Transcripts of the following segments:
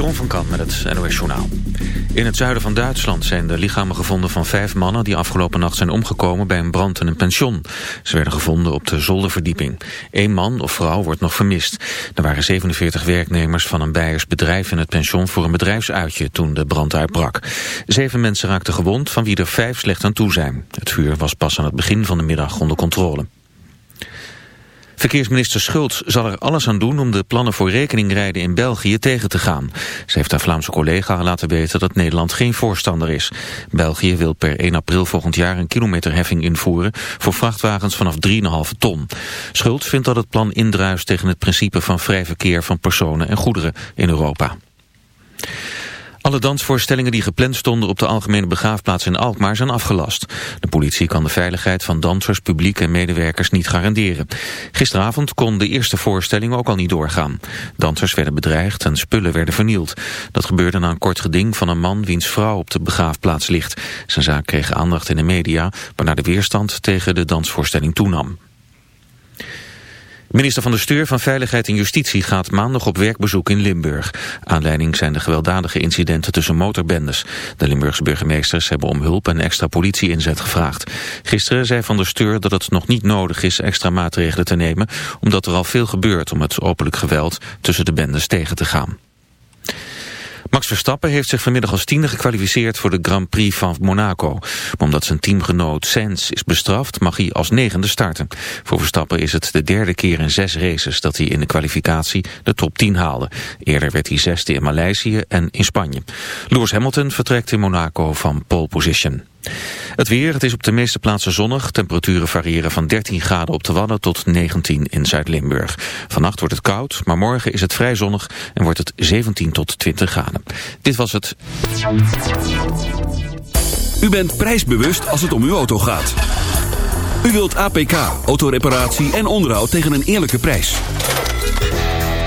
Jeroen van Kan met het NOS Journaal. In het zuiden van Duitsland zijn de lichamen gevonden van vijf mannen... die afgelopen nacht zijn omgekomen bij een brand in een pension. Ze werden gevonden op de zolderverdieping. Eén man of vrouw wordt nog vermist. Er waren 47 werknemers van een Beiers bedrijf in het pension... voor een bedrijfsuitje toen de brand uitbrak. Zeven mensen raakten gewond, van wie er vijf slecht aan toe zijn. Het vuur was pas aan het begin van de middag onder controle. Verkeersminister Schultz zal er alles aan doen om de plannen voor rekeningrijden in België tegen te gaan. Ze heeft haar Vlaamse collega laten weten dat Nederland geen voorstander is. België wil per 1 april volgend jaar een kilometerheffing invoeren voor vrachtwagens vanaf 3,5 ton. Schultz vindt dat het plan indruist tegen het principe van vrij verkeer van personen en goederen in Europa. Alle dansvoorstellingen die gepland stonden op de algemene begraafplaats in Alkmaar zijn afgelast. De politie kan de veiligheid van dansers, publiek en medewerkers niet garanderen. Gisteravond kon de eerste voorstelling ook al niet doorgaan. Dansers werden bedreigd en spullen werden vernield. Dat gebeurde na een kort geding van een man wiens vrouw op de begraafplaats ligt. Zijn zaak kreeg aandacht in de media, waarna de weerstand tegen de dansvoorstelling toenam. Minister van de Steur van Veiligheid en Justitie gaat maandag op werkbezoek in Limburg. Aanleiding zijn de gewelddadige incidenten tussen motorbendes. De Limburgse burgemeesters hebben om hulp en extra politie-inzet gevraagd. Gisteren zei van der Steur dat het nog niet nodig is extra maatregelen te nemen... omdat er al veel gebeurt om het openlijk geweld tussen de bendes tegen te gaan. Max Verstappen heeft zich vanmiddag als tiende gekwalificeerd voor de Grand Prix van Monaco. Omdat zijn teamgenoot Sainz is bestraft, mag hij als negende starten. Voor Verstappen is het de derde keer in zes races dat hij in de kwalificatie de top 10 haalde. Eerder werd hij zesde in Maleisië en in Spanje. Lewis Hamilton vertrekt in Monaco van pole position. Het weer, het is op de meeste plaatsen zonnig. Temperaturen variëren van 13 graden op de Wadden tot 19 in Zuid-Limburg. Vannacht wordt het koud, maar morgen is het vrij zonnig en wordt het 17 tot 20 graden. Dit was het. U bent prijsbewust als het om uw auto gaat. U wilt APK, autoreparatie en onderhoud tegen een eerlijke prijs.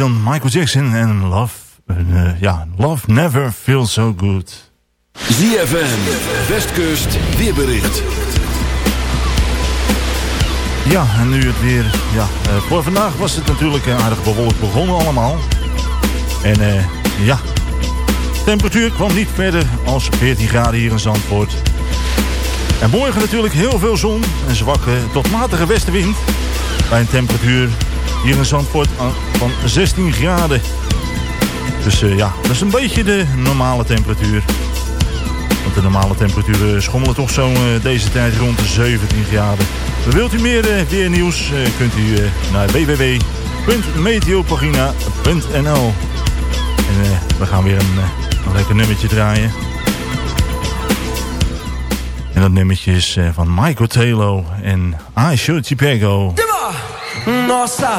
Dan, Michael Jackson en Love, uh, ja, Love Never Feels So Good. ZFM, Westkust, weerbericht. Ja, en nu het weer, ja, uh, voor vandaag was het natuurlijk aardig bewolkt begonnen allemaal. En uh, ja, de temperatuur kwam niet verder als 14 graden hier in Zandvoort. En morgen natuurlijk heel veel zon en zwakke tot matige westenwind. Bij een temperatuur hier in Zandvoort van 16 graden. Dus uh, ja, dat is een beetje de normale temperatuur. Want de normale temperaturen schommelen toch zo uh, deze tijd rond de 17 graden. Wilt u meer uh, weernieuws, kunt u naar www.meteopagina.nl En we gaan weer een, een, lekker nummertje draaien. En dat nummertje is van Michael Taylor en I Should Chicago. Nossa,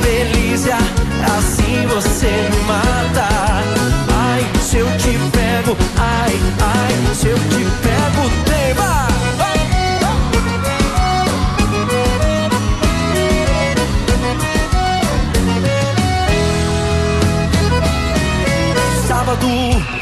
delícia, assim você me mata. Ai, se eu te pego, ai, ai, se eu te pego, tema. Sábado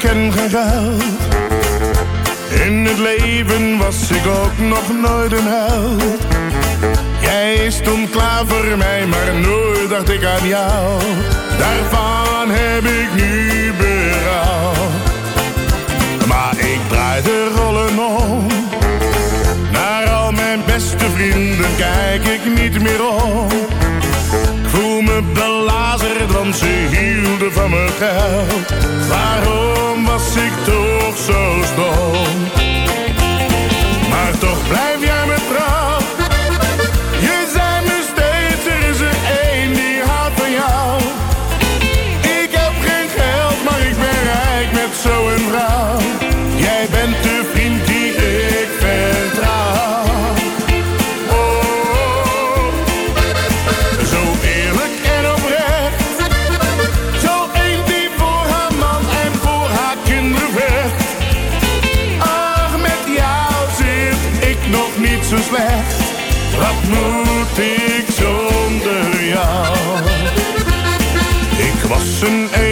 Geen geld. In het leven was ik ook nog nooit een held. Jij stond klaar voor mij, maar nooit dacht ik aan jou. Daarvan heb ik nu berouw. Maar ik draai de rollen om. Naar al mijn beste vrienden kijk ik niet meer om. Ik voel me belazerd, want ze hielden van mijn geld. Waarom was ik toch zo stom?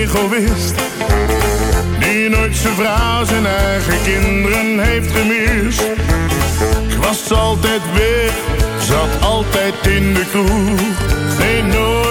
Egoïst. Die nooit zijn vrouw, zijn eigen kinderen heeft gemist. Ik was altijd weg, zat altijd in de kroeg. Nee, nooit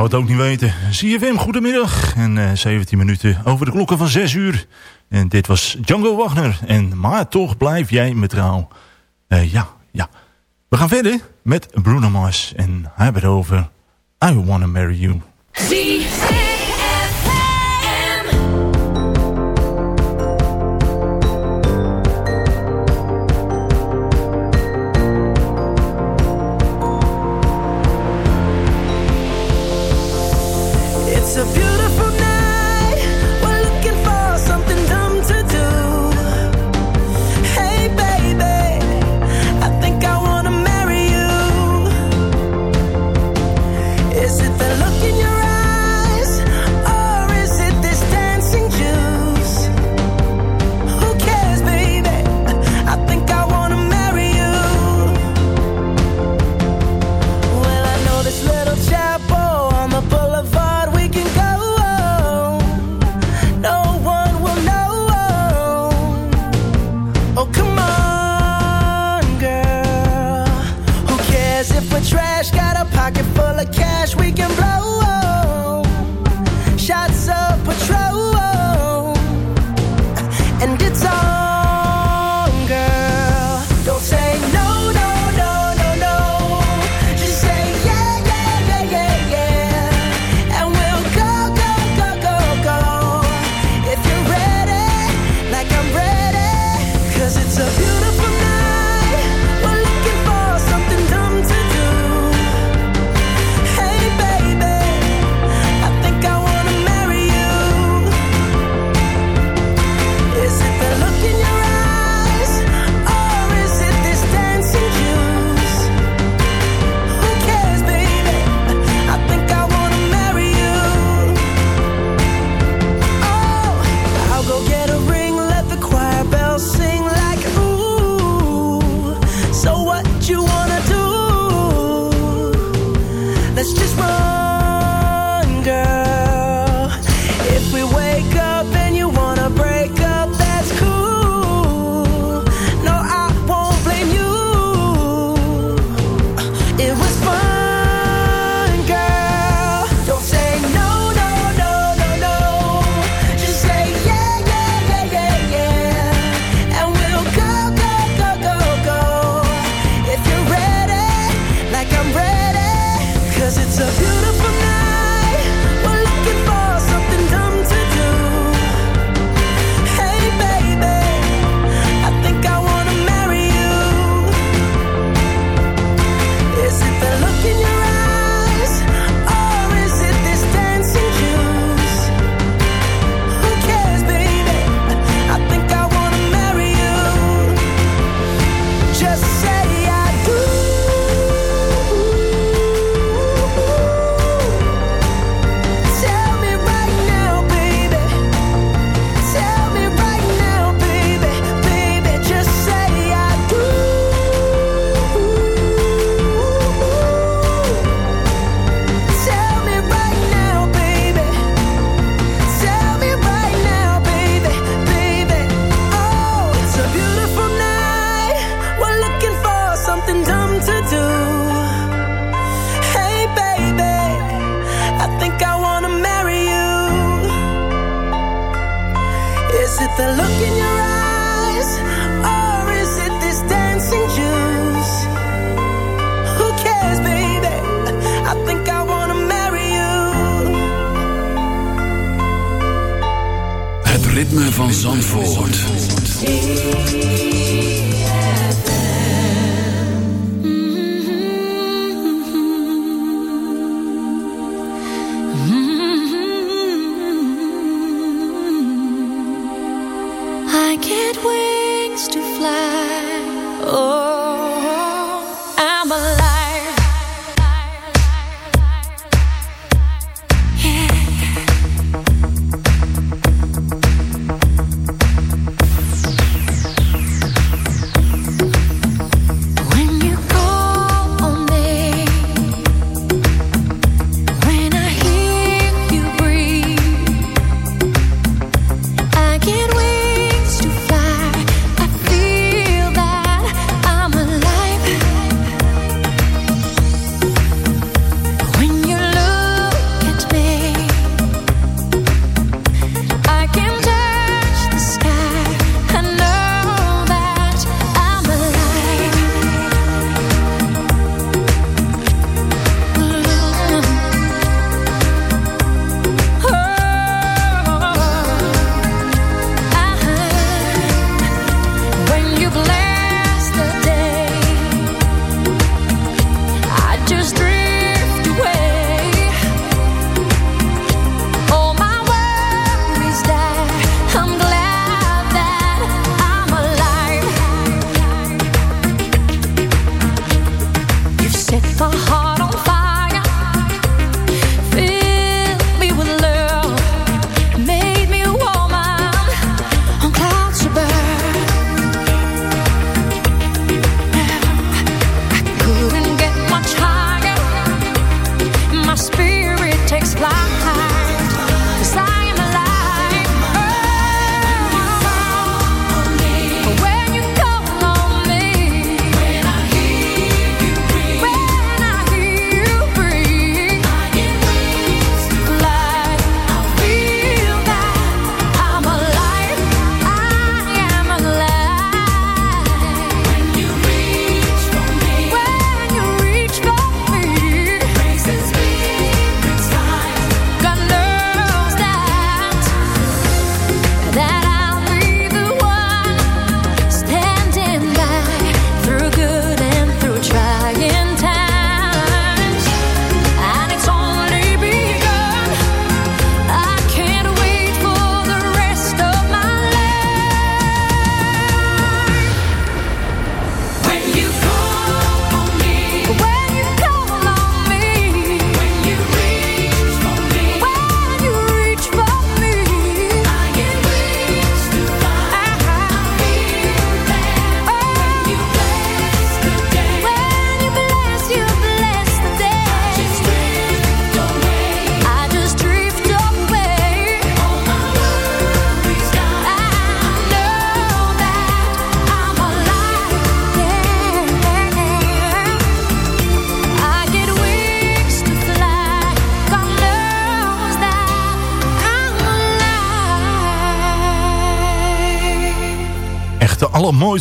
zou het ook niet weten. CFM, goedemiddag. En eh, 17 minuten over de klokken van 6 uur. En dit was Django Wagner. En maar toch blijf jij me trouw. Eh, ja, ja. We gaan verder met Bruno Mars. En hij hebben het over I Wanna Marry You.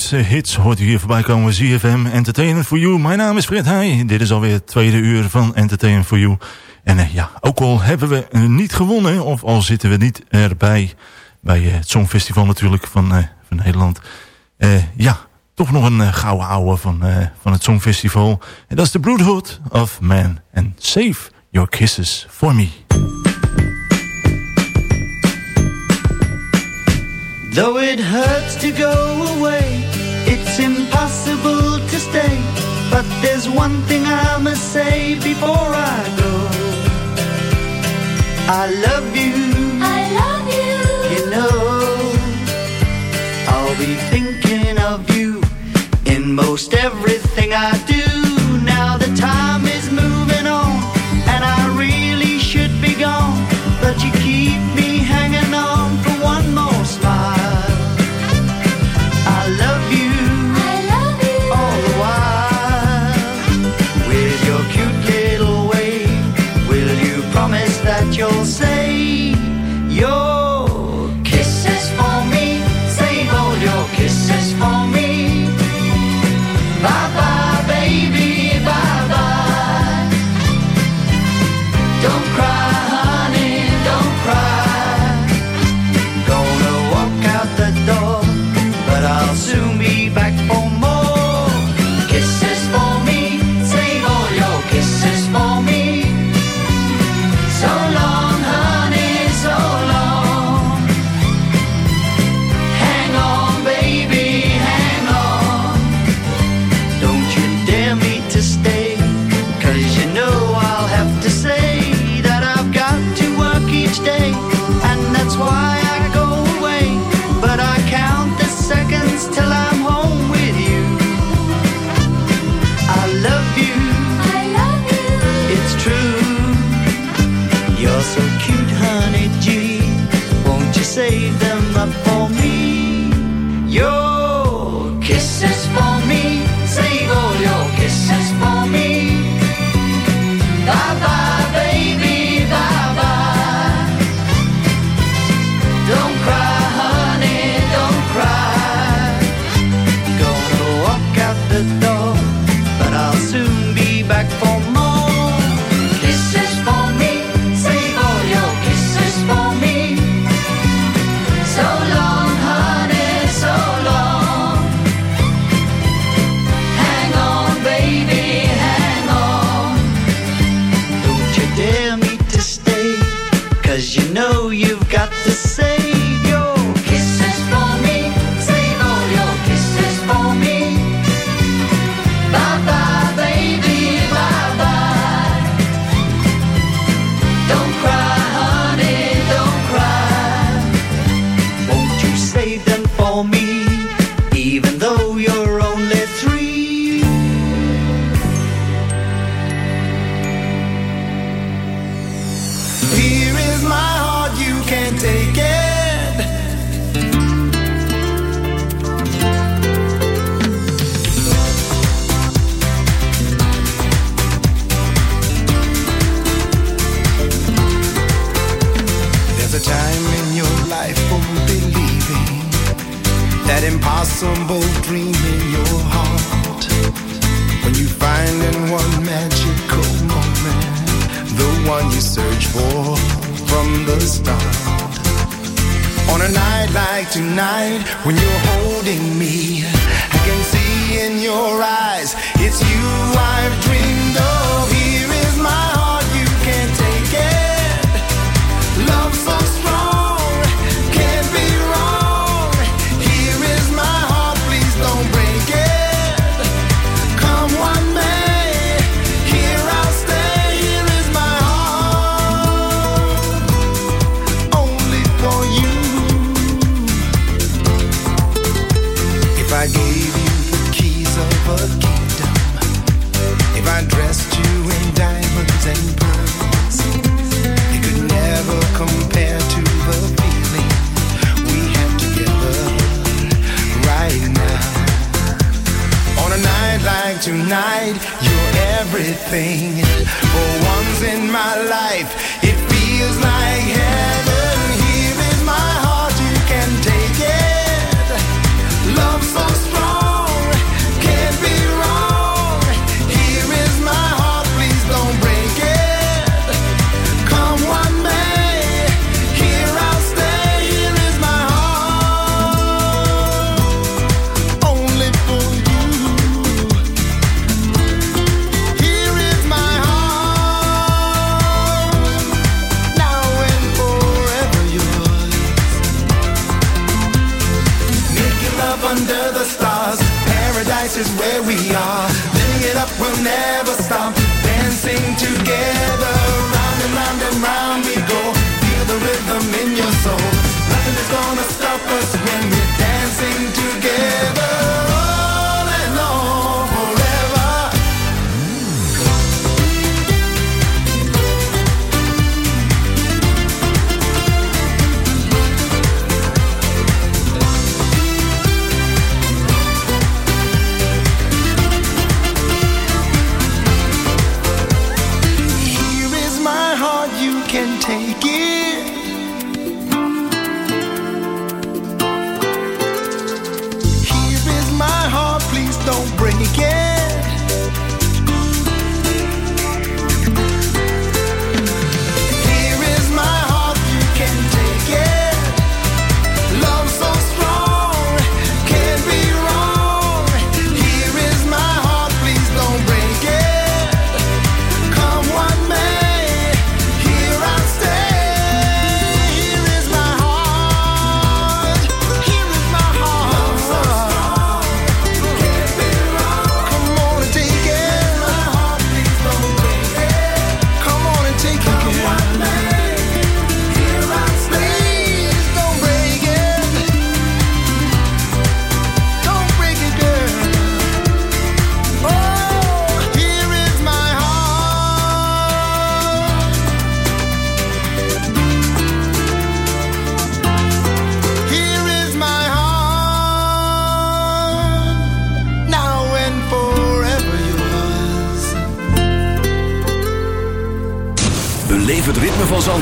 grootste hits hoort u hier voorbij komen. Bij ZFM Entertainment for You. Mijn naam is Fred Heij. Dit is alweer het tweede uur van Entertainment for You. En eh, ja, ook al hebben we niet gewonnen, of al zitten we niet erbij... bij eh, het Songfestival natuurlijk van, eh, van Nederland. ja, toch nog een gouden ouwe van, van het Songfestival. En dat is The Brotherhood of Man. En Save Your Kisses For Me. Though it hurts to go away It's impossible to stay, but there's one thing I must say before I go. I love you. I love you. You know, I'll be thinking of you in most every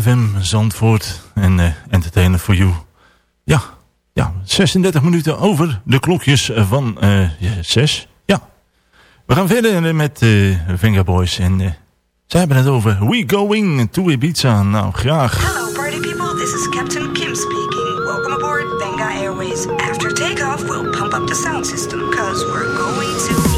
ZFM Zandvoort en uh, Entertainer for You. Ja, ja, 36 minuten over de klokjes van uh, 6. Ja, we gaan verder met uh, Venga Boys en uh, zij hebben het over We Going to Ibiza. Nou, graag. Hello party people, this is Captain Kim speaking. Welcome aboard Venga Airways. After takeoff, we'll pump up the sound system cause we're going to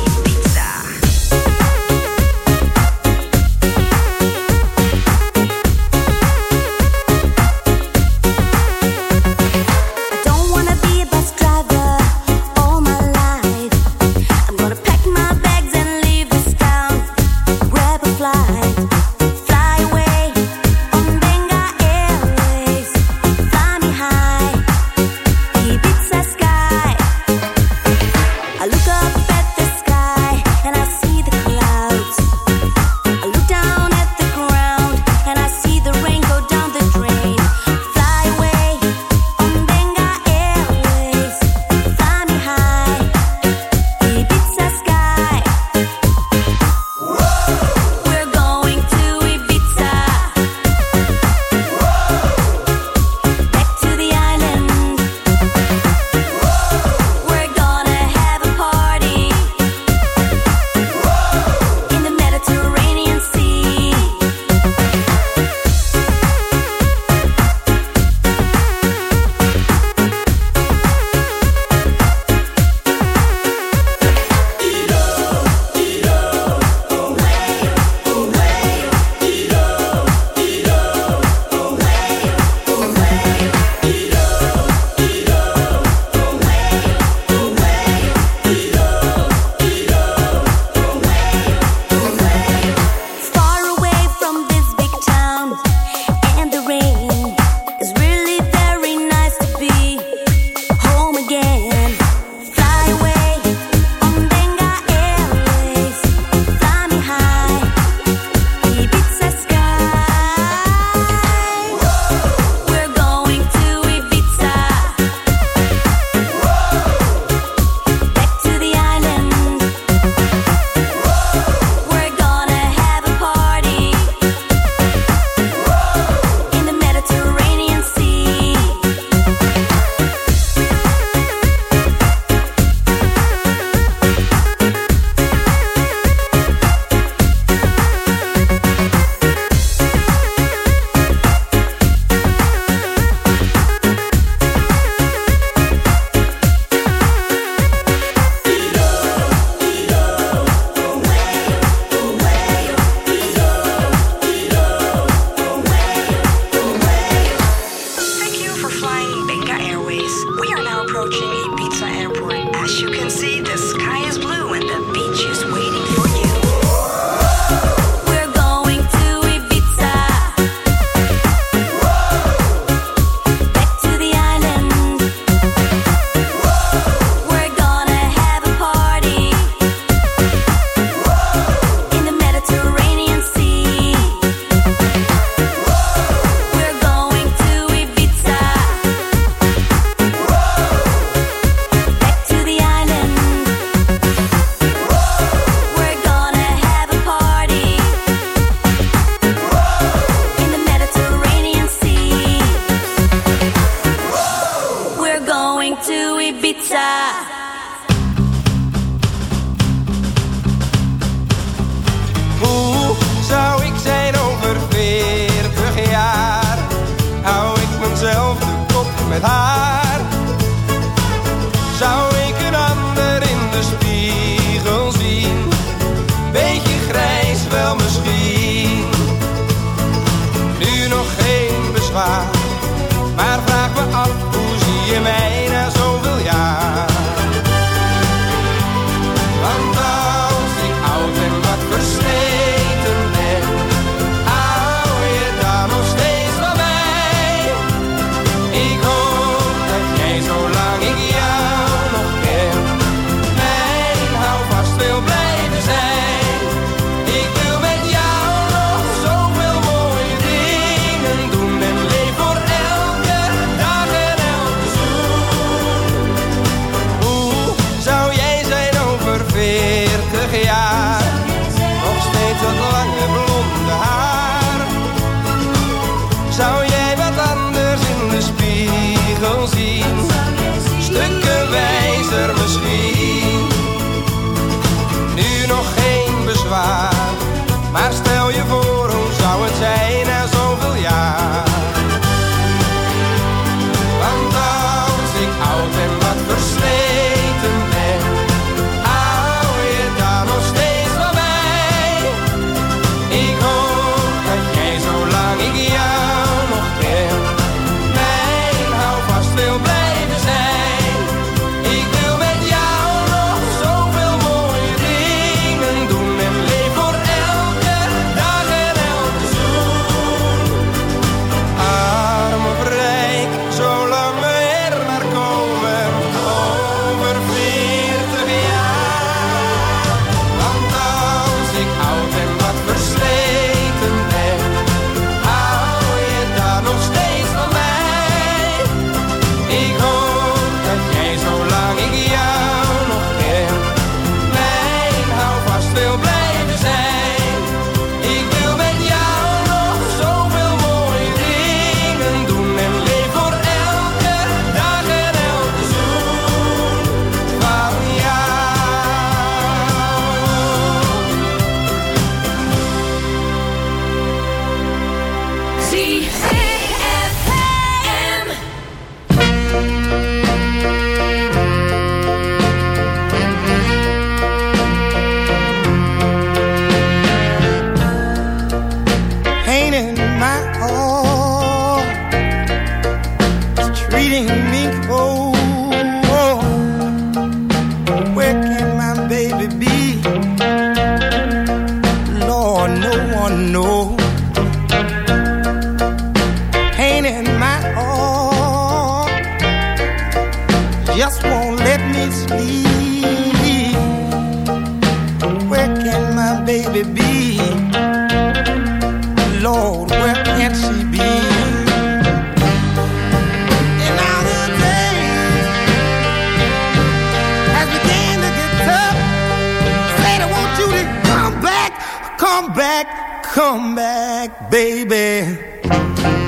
baby.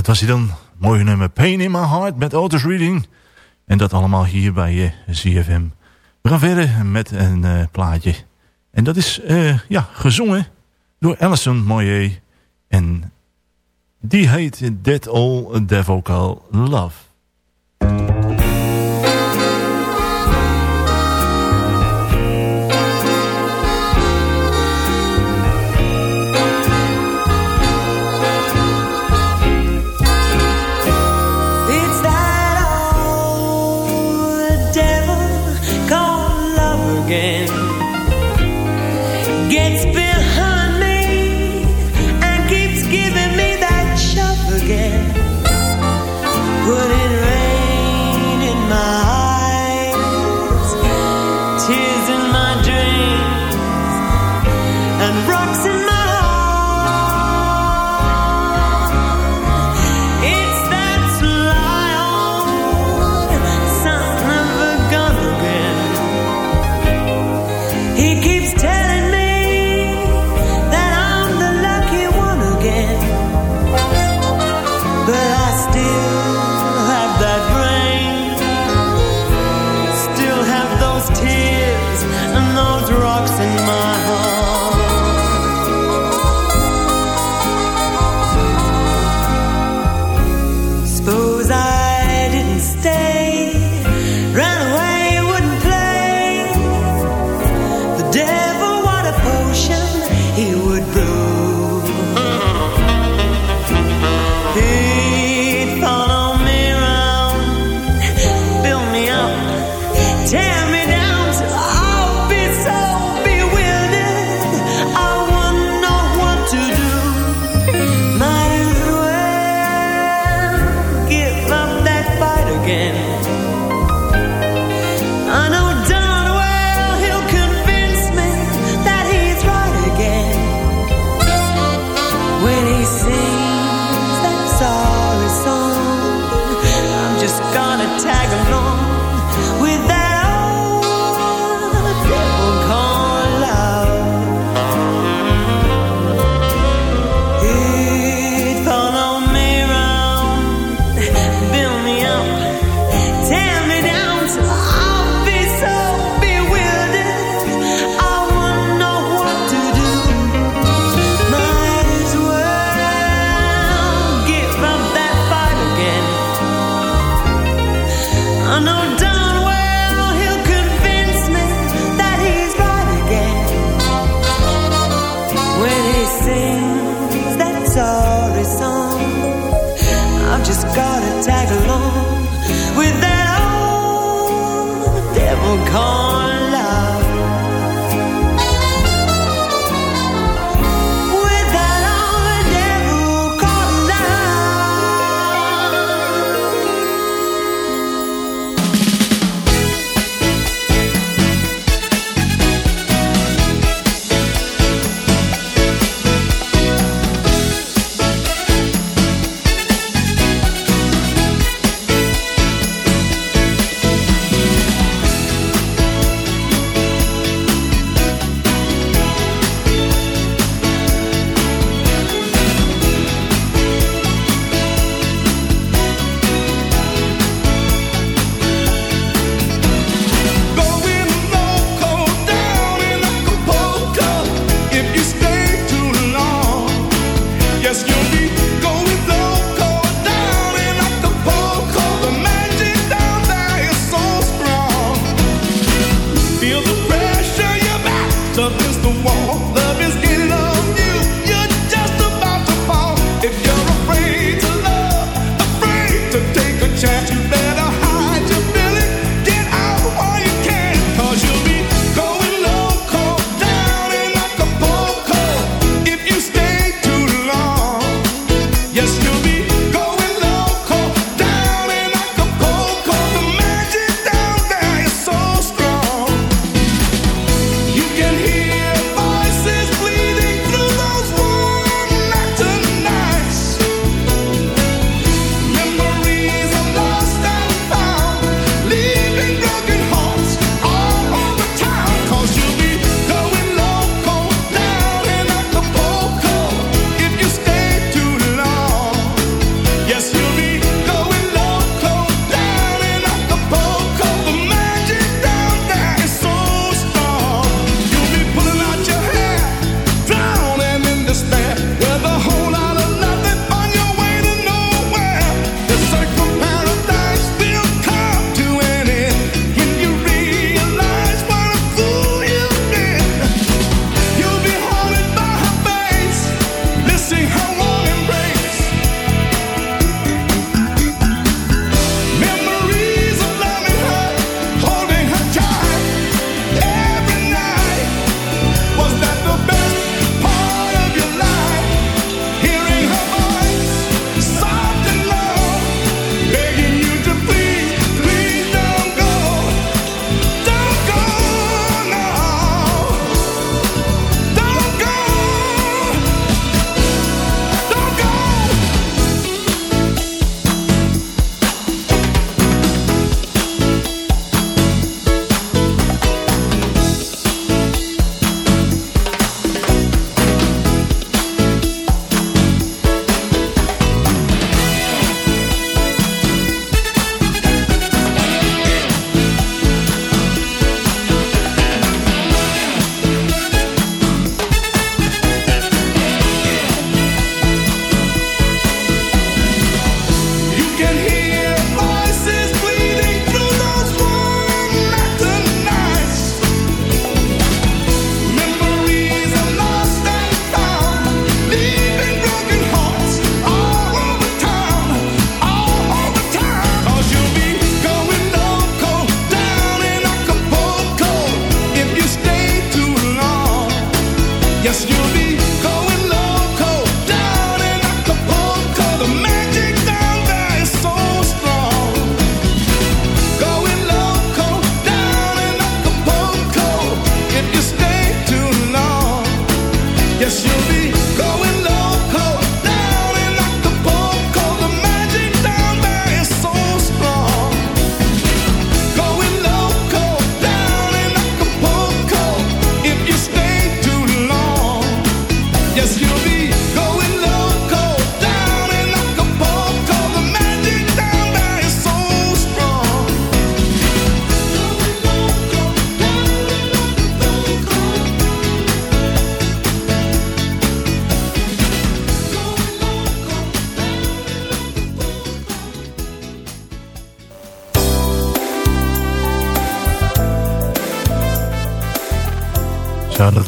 dat was hij dan. Mooie nummer Pain in My Heart met Otis Reading. En dat allemaal hier bij eh, uh, ZFM. We gaan verder met een eh, plaatje. En dat is eh, ja, gezongen door Alison Moyer. En die heet Dead All Devocal Love.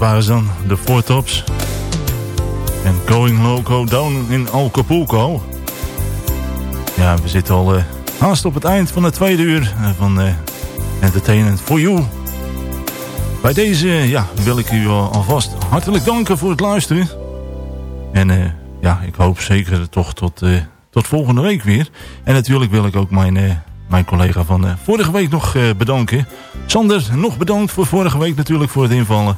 Waren ze dan, de Four Tops. En Going Loco Down in Acapulco. Ja, we zitten al uh, haast op het eind van het tweede uur uh, van uh, Entertainment for You. Bij deze ja, wil ik u alvast hartelijk danken voor het luisteren. En ja, ik hoop zeker toch tot, tot volgende week weer. En natuurlijk wil ik ook mijn, mijn collega van vorige week nog bedanken. Sander, nog bedankt voor vorige week natuurlijk voor het invallen.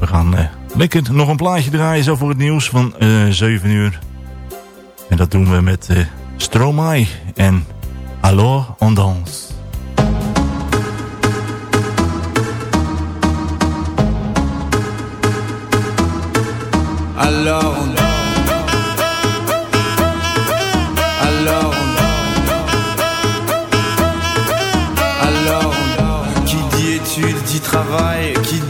We gaan uh, lekker nog een plaatje draaien zo voor het nieuws van uh, eh, 7 uur. En dat doen we met uh, Stromae en Alors on danse. Alors on danse. Alors on danse. Alors on danse. Qui dit études dit travail, qui dit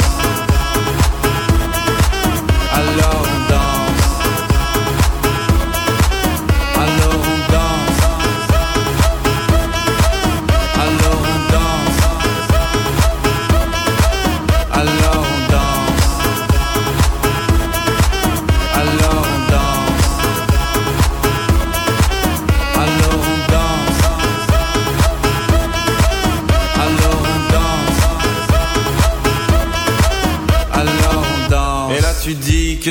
love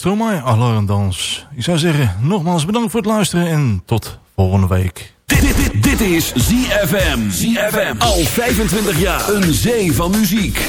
Stromae, Alarmdans. Ik zou zeggen, nogmaals bedankt voor het luisteren en tot volgende week. Dit, dit, dit, dit is ZFM. ZFM. Al 25 jaar. Een zee van muziek.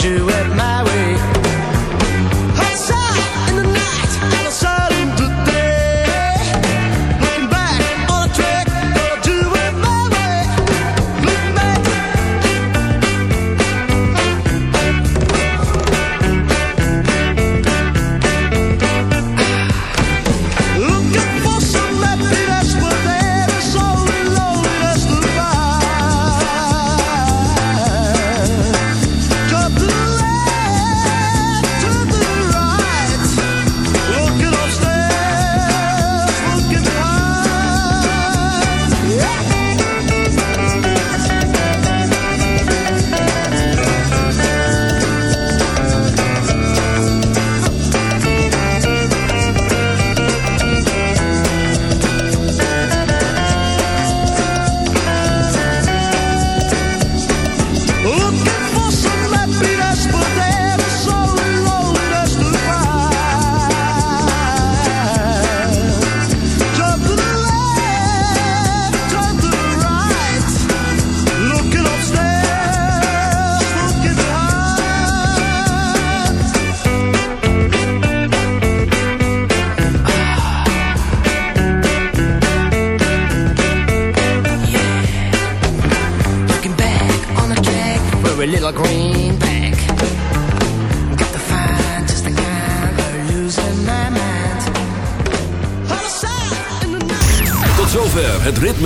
do it my way.